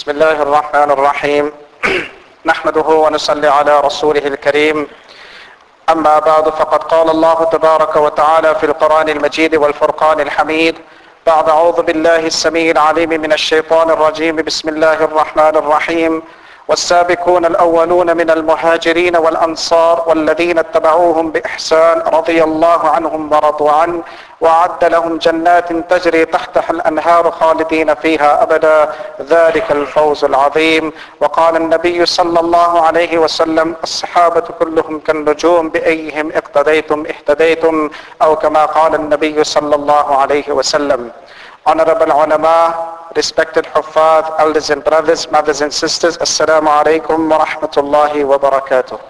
بسم الله الرحمن الرحيم نحمده ونصلي على رسوله الكريم أما بعد فقد قال الله تبارك وتعالى في القرآن المجيد والفرقان الحميد بعد أعوذ بالله السميع العليم من الشيطان الرجيم بسم الله الرحمن الرحيم والسابقون الأولون من المهاجرين والأنصار والذين اتبعوهم بإحسان رضي الله عنهم ورضوا عنه وأعد لهم جنات تجري تحتها الأنهار خالدين فيها أبدا. ذلك الفوز العظيم. وقال النبي صلى الله عليه وسلم الصحابة كلهم كالنجوم بأيهم اقتديتم اهتديتم أو كما قال النبي صلى الله عليه وسلم Honorable ulama, respected huffaz, elders and brothers, mothers and sisters, Assalamu alaikum wa rahmatullahi wa barakatuh.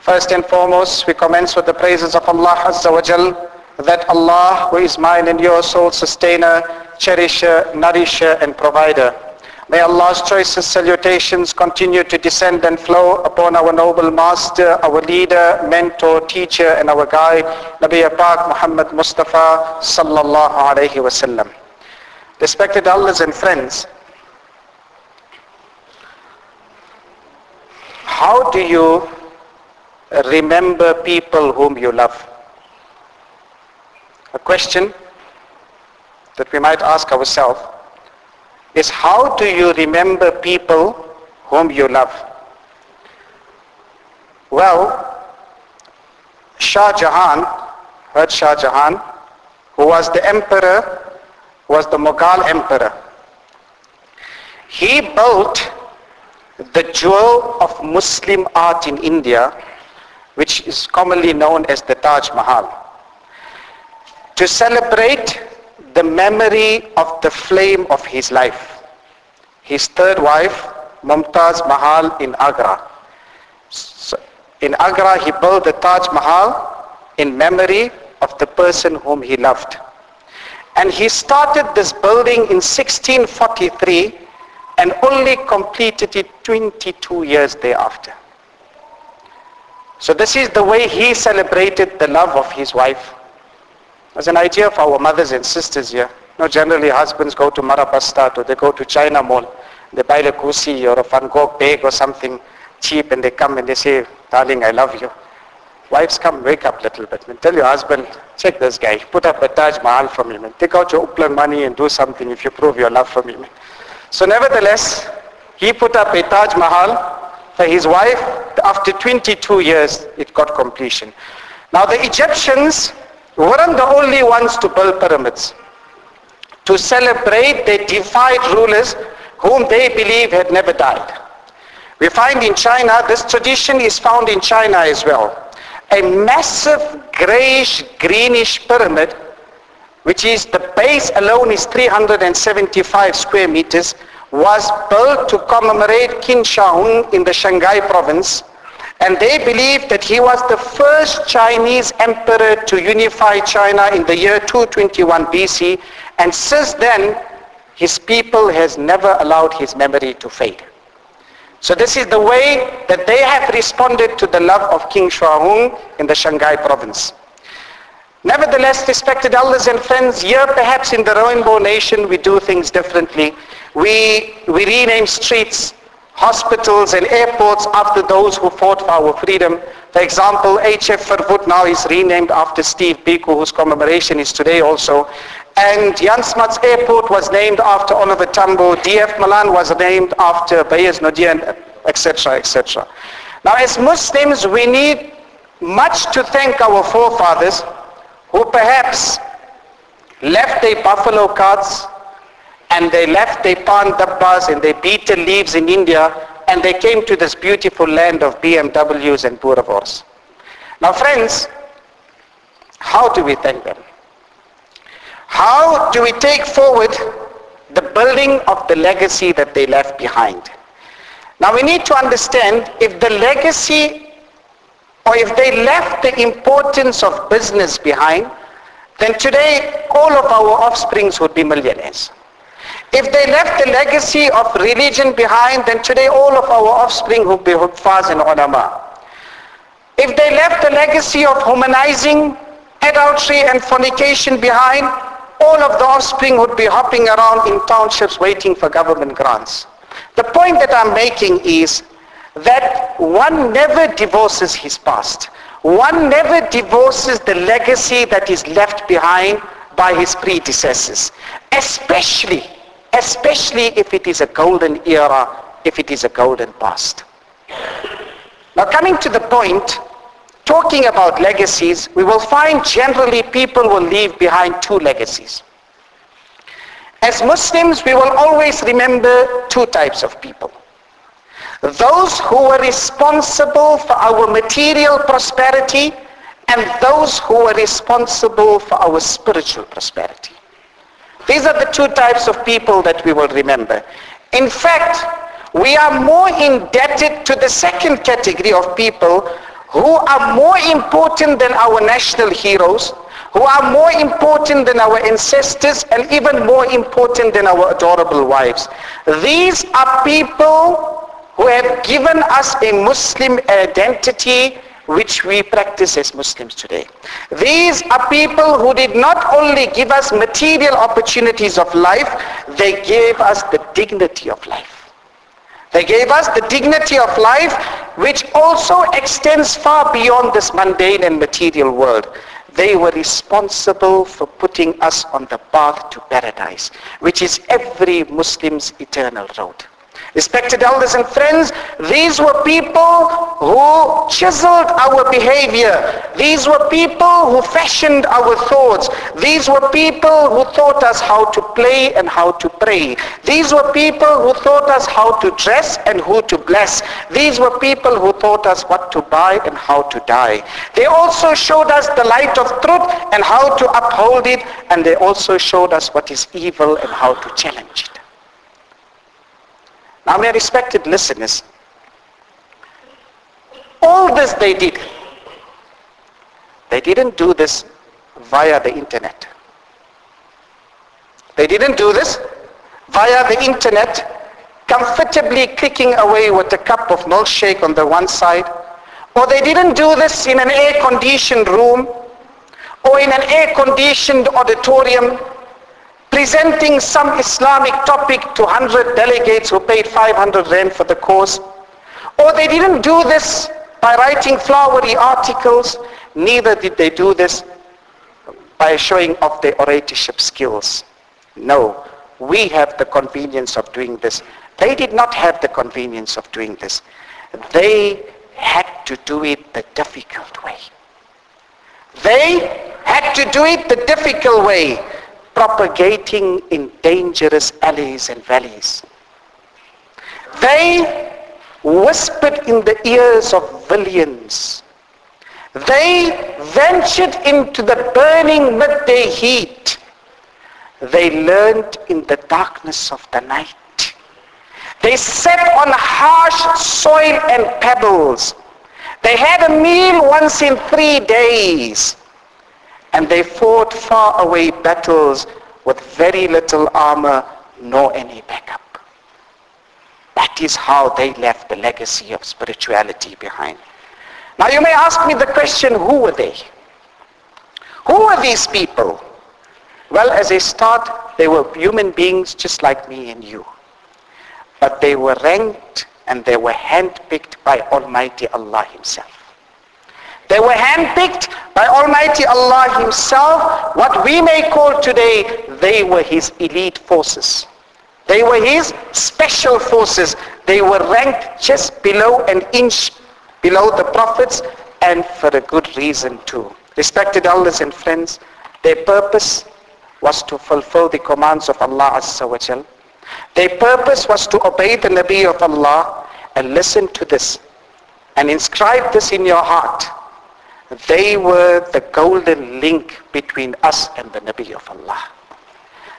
First and foremost, we commence with the praises of Allah Azza wa Jal, that Allah, who is mine and your soul sustainer, cherisher, nourisher and provider. May Allah's choicest salutations continue to descend and flow upon our noble master, our leader, mentor, teacher and our guide, Nabi Pak Muhammad Mustafa sallallahu alayhi wasallam. Respected elders and friends, how do you remember people whom you love? A question that we might ask ourselves is how do you remember people whom you love? Well, Shah Jahan, heard Shah Jahan, who was the emperor, was the Mughal emperor. He built the jewel of Muslim art in India, which is commonly known as the Taj Mahal, to celebrate the memory of the flame of his life. His third wife, Mumtaz Mahal in Agra. So in Agra, he built the Taj Mahal in memory of the person whom he loved. And he started this building in 1643 and only completed it 22 years thereafter. So this is the way he celebrated the love of his wife. As an idea of our mothers and sisters here. You know, generally husbands go to Marabastad or they go to China Mall. They buy a Gucci or a Van Gogh bag or something cheap and they come and they say, darling, I love you. Wives come, wake up a little bit and tell your husband, check this guy, put up a Taj Mahal from him and take out your Upland money and do something if you prove your love for him. So nevertheless, he put up a Taj Mahal for his wife. After 22 years, it got completion. Now the Egyptians weren't the only ones to build pyramids. To celebrate, they defied rulers whom they believe had never died. We find in China, this tradition is found in China as well. A massive grayish, greenish pyramid, which is the base alone is 375 square meters, was built to commemorate Qin Shi in the Shanghai province. And they believe that he was the first Chinese emperor to unify China in the year 221 BC. And since then, his people has never allowed his memory to fade. So this is the way that they have responded to the love of King Shuahung in the Shanghai province. Nevertheless, respected elders and friends, here perhaps in the Rainbow Nation we do things differently. We, we rename streets, hospitals and airports after those who fought for our freedom. For example, HF Verwoerd now is renamed after Steve Biko, whose commemoration is today also. And Jan Smuts Airport was named after Oliver Tambo. DF Malan was named after Beyers Naudé, etc., etc. Now as Muslims, we need much to thank our forefathers who perhaps left their buffalo carts and they left their pan dabbas and their betel leaves in India and they came to this beautiful land of BMWs and Boerewors. Now friends, how do we thank them? How do we take forward the building of the legacy that they left behind? Now we need to understand if the legacy or if they left the importance of business behind, then today all of our offsprings would be millionaires. If they left the legacy of religion behind, then today all of our offspring would be huffaz and ulama. If they left the legacy of humanizing adultery and fornication behind, all of the offspring would be hopping around in townships waiting for government grants. The point that I'm making is that one never divorces his past. One never divorces the legacy that is left behind by his predecessors. Especially, especially if it is a golden era, if it is a golden past. Now coming to the point, talking about legacies, we will find generally people will leave behind two legacies. As Muslims, we will always remember two types of people. Those who were responsible for our material prosperity and those who were responsible for our spiritual prosperity. These are the two types of people that we will remember. In fact, we are more indebted to the second category of people who are more important than our national heroes, who are more important than our ancestors and even more important than our adorable wives. These are people who have given us a Muslim identity which we practice as Muslims today. These are people who did not only give us material opportunities of life, they gave us the dignity of life. They gave us the dignity of life which also extends far beyond this mundane and material world. They were responsible for putting us on the path to paradise, which is every Muslim's eternal road. Respected elders and friends, these were people who chiseled our behavior. These were people who fashioned our thoughts. These were people who taught us how to play and how to pray. These were people who taught us how to dress and who to bless. These were people who taught us what to buy and how to die. They also showed us the light of truth and how to uphold it. And they also showed us what is evil and how to challenge it. Now, my respected listeners, all this they did. They didn't do this via the internet. They didn't do this via the internet, comfortably clicking away with a cup of milkshake on the one side. Or they didn't do this in an air-conditioned room or in an air-conditioned auditorium presenting some Islamic topic to 100 delegates who paid 500 rand for the course. Or they didn't do this by writing flowery articles, neither did they do this by showing off their oratorship skills. No, we have the convenience of doing this. They did not have the convenience of doing this. They had to do it the difficult way. They had to do it the difficult way propagating in dangerous alleys and valleys. They whispered in the ears of villains. They ventured into the burning midday heat. They learned in the darkness of the night. They sat on harsh soil and pebbles. They had a meal once in three days and they fought far away battles with very little armor nor any backup. That is how they left the legacy of spirituality behind. Now you may ask me the question, who were they? Who were these people? Well, as a start, they were human beings just like me and you. But they were ranked and they were handpicked by Almighty Allah Himself. They were handpicked by Almighty Allah Himself. What we may call today, they were His elite forces. They were His special forces. They were ranked just below an inch below the prophets and for a good reason too. Respected elders and friends, their purpose was to fulfill the commands of Allah Azza wa Jal. Their purpose was to obey the Nabi of Allah and listen to this and inscribe this in your heart they were the golden link between us and the Nabi of Allah.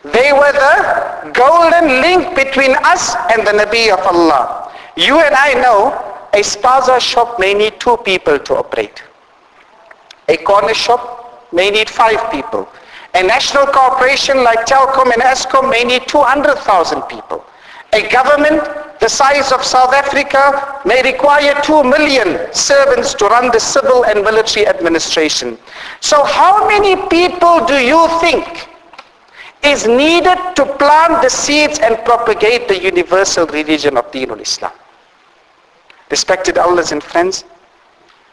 They were the golden link between us and the Nabi of Allah. You and I know a spaza shop may need two people to operate. A corner shop may need five people. A national corporation like Telkom and Eskom may need 200,000 people. A government the size of South Africa may require 2 million servants to run the civil and military administration. So how many people do you think is needed to plant the seeds and propagate the universal religion of Deenul Islam. Respected Allahs and friends,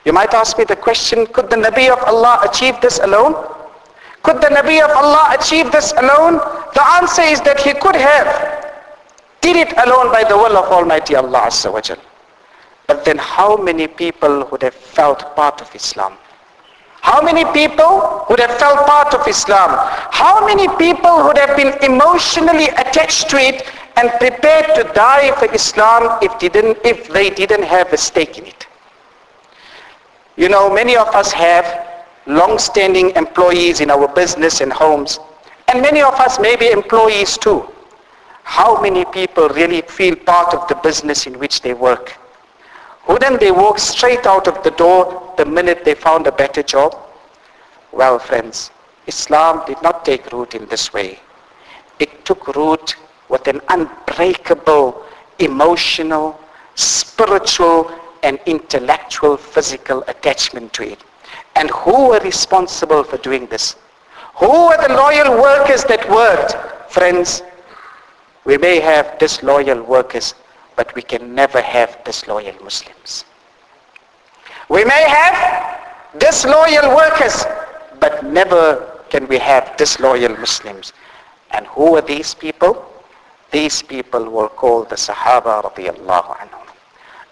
you might ask me the question, could the Nabi of Allah achieve this alone? Could the Nabi of Allah achieve this alone? The answer is that he could have. Did it alone by the will of Almighty Allah. But then how many people would have felt part of Islam? How many people would have felt part of Islam? How many people would have been emotionally attached to it and prepared to die for Islam if, didn't, if they didn't have a stake in it? You know, many of us have long-standing employees in our business and homes. And many of us may be employees too. How many people really feel part of the business in which they work? Wouldn't they walk straight out of the door the minute they found a better job? Well, friends, Islam did not take root in this way. It took root with an unbreakable emotional, spiritual, and intellectual physical attachment to it. And who were responsible for doing this? Who were the loyal workers that worked? Friends, we may have disloyal workers, but we can never have disloyal Muslims. We may have disloyal workers, but never can we have disloyal Muslims. And who are these people? These people were called the Sahaba radiallahu anhum.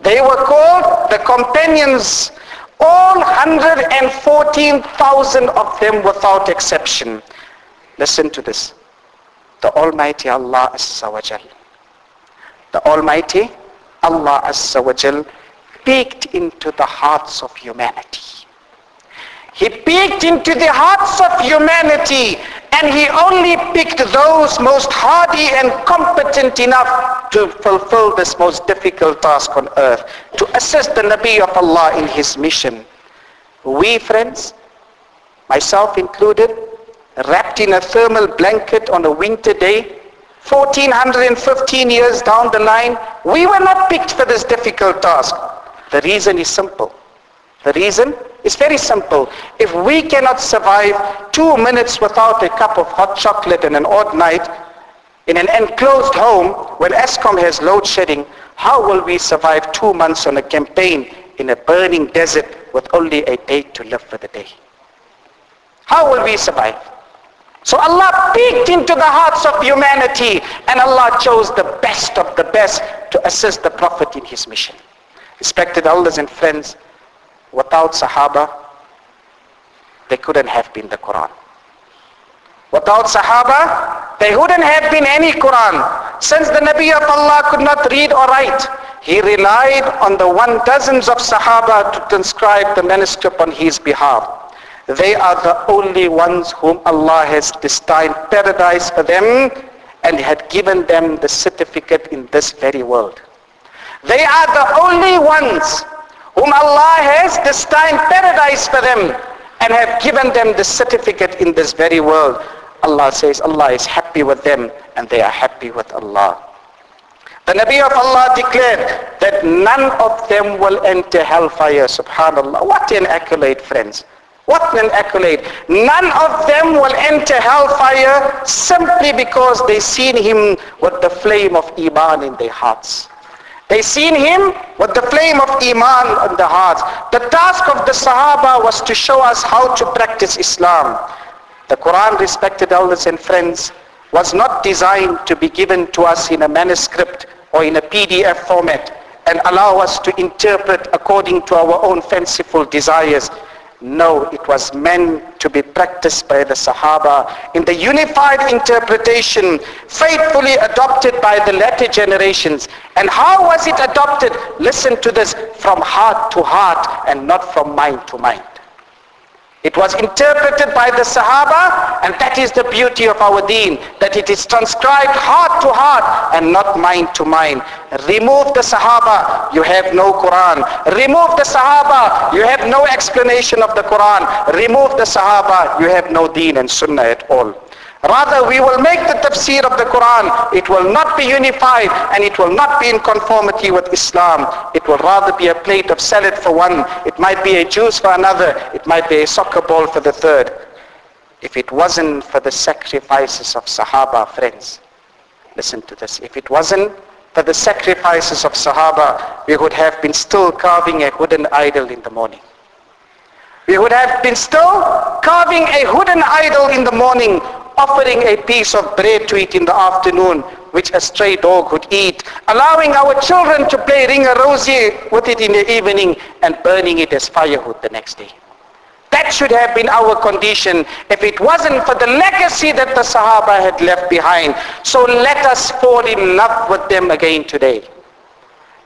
They were called the companions, all 114,000 of them without exception. Listen to this. The Almighty Allah Azza. The Almighty Allah Azza peeked into the hearts of humanity. He peeked into the hearts of humanity and he only picked those most hardy and competent enough to fulfill this most difficult task on earth, to assist the Nabi of Allah in his mission. We friends, myself included, wrapped in a thermal blanket on a winter day, 1415 years down the line, we were not picked for this difficult task. The reason is simple. The reason is very simple. If we cannot survive two minutes without a cup of hot chocolate and an odd night in an enclosed home when Eskom has load shedding, how will we survive two months on a campaign in a burning desert with only a day to live for the day? How will we survive? So Allah peeked into the hearts of humanity and Allah chose the best of the best to assist the Prophet in his mission. Respected elders and friends, without Sahaba, they couldn't have been the Quran. Without Sahaba, there wouldn't have been any Quran. Since the Nabi of Allah could not read or write, he relied on the one dozens of Sahaba to transcribe the manuscript on his behalf. They are the only ones whom Allah has destined paradise for them and had given them the certificate in this very world. They are the only ones whom Allah has destined paradise for them and have given them the certificate in this very world. Allah says Allah is happy with them and they are happy with Allah. The Nabi of Allah declared that none of them will enter hellfire. Subhanallah. What an accolade, friends. What an accolade. None of them will enter hellfire simply because they seen him with the flame of Iman in their hearts. They seen him with the flame of Iman in the hearts. The task of the Sahaba was to show us how to practice Islam. The Quran, respected elders and friends, was not designed to be given to us in a manuscript or in a PDF format and allow us to interpret according to our own fanciful desires. No, it was meant to be practiced by the Sahaba in the unified interpretation faithfully adopted by the latter generations. And how was it adopted? Listen to this, from heart to heart and not from mind to mind. It was interpreted by the Sahaba and that is the beauty of our deen, that it is transcribed heart to heart and not mind to mind. Remove the Sahaba, you have no Quran. Remove the Sahaba, you have no explanation of the Quran. Remove the Sahaba, you have no deen and Sunnah at all. Rather, we will make the tafsir of the Quran. It will not be unified and it will not be in conformity with Islam. It will rather be a plate of salad for one. It might be a juice for another. It might be a soccer ball for the third. If it wasn't for the sacrifices of Sahaba, friends, listen to this. If it wasn't for the sacrifices of Sahaba, we would have been still carving a wooden idol in the morning. We would have been still carving a wooden idol in the morning, offering a piece of bread to eat in the afternoon, which a stray dog would eat, allowing our children to play ring a rosy with it in the evening and burning it as firewood the next day. That should have been our condition if it wasn't for the legacy that the Sahaba had left behind. So let us fall in love with them again today.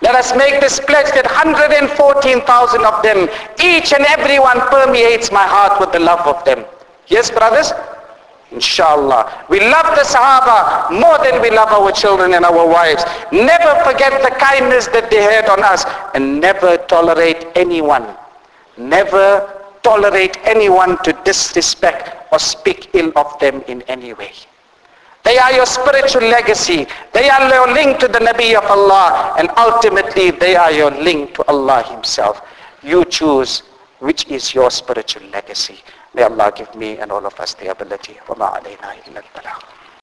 Let us make this pledge that 114,000 of them, each and every one permeates my heart with the love of them. Yes, brothers? Inshallah. We love the Sahaba more than we love our children and our wives. Never forget the kindness that they had on us and never tolerate anyone. Never tolerate anyone to disrespect or speak ill of them in any way. They are your spiritual legacy. They are your link to the Nabi of Allah and ultimately they are your link to Allah Himself. You choose which is your spiritual legacy. May Allah give me and all of us the ability. وَمَا عَلَيْنَا إِلَّا الْبَلَاغُ